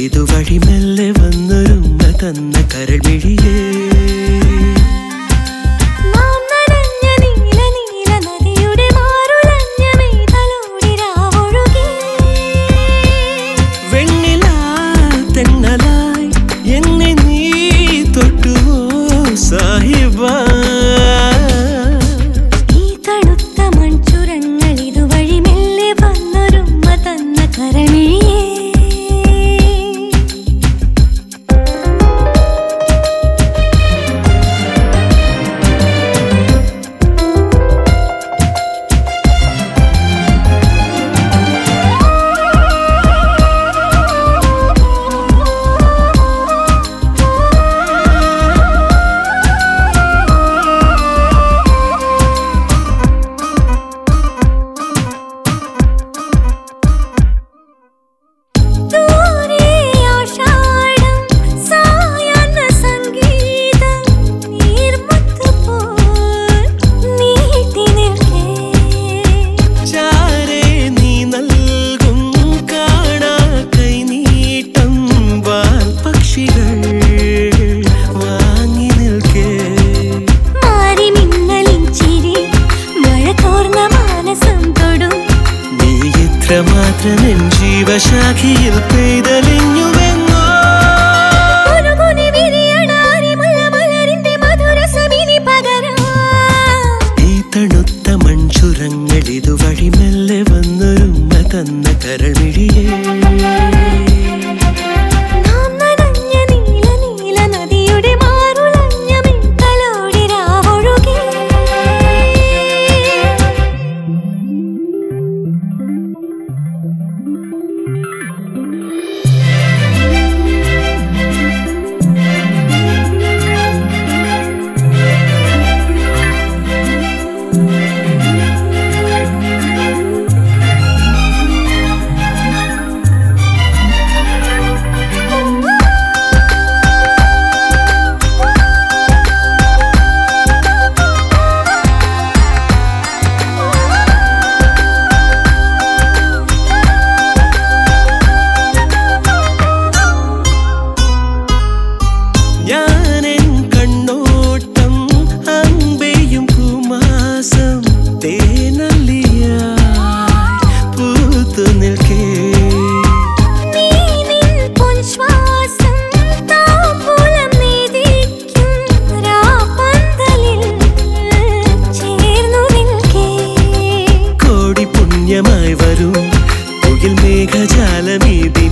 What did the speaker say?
കരളിതു വഴി മെല്ലെ വന്നൊരുമ്മ തന്ന കരൾമിഴിയേ എത്രമാത്രമെൻ ജീവശാഖിയിൽ പെയ്തലിഞ്ഞുവെന്നോ? ഈ തണുത്ത മൺചുരങ്ങൾ മെല്ലെ വന്നൊരുമ്മ തന്ന കരൾമിഴിയേ.